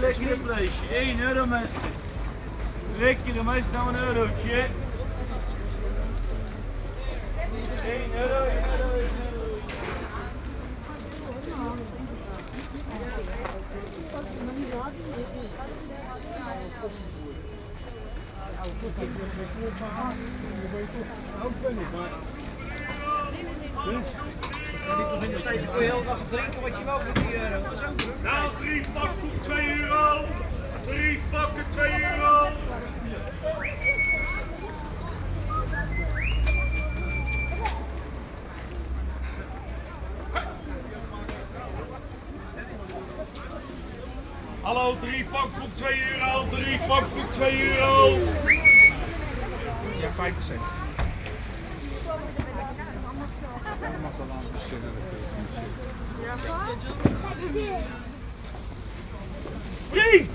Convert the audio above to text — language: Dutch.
lekkere vleesje. 1 euro mensen. Lekkere mensen, nou een eurotje. 1 euro, 1 euro, 1 euro. Je kon heel dag drinken wat je wou voor die. Nou, drie pakken 2 euro. Drie pakken 2 euro. Hallo, drie vakbroek 2 euro, drie vakbroek 2 euro. Ja, 50 cent. Read!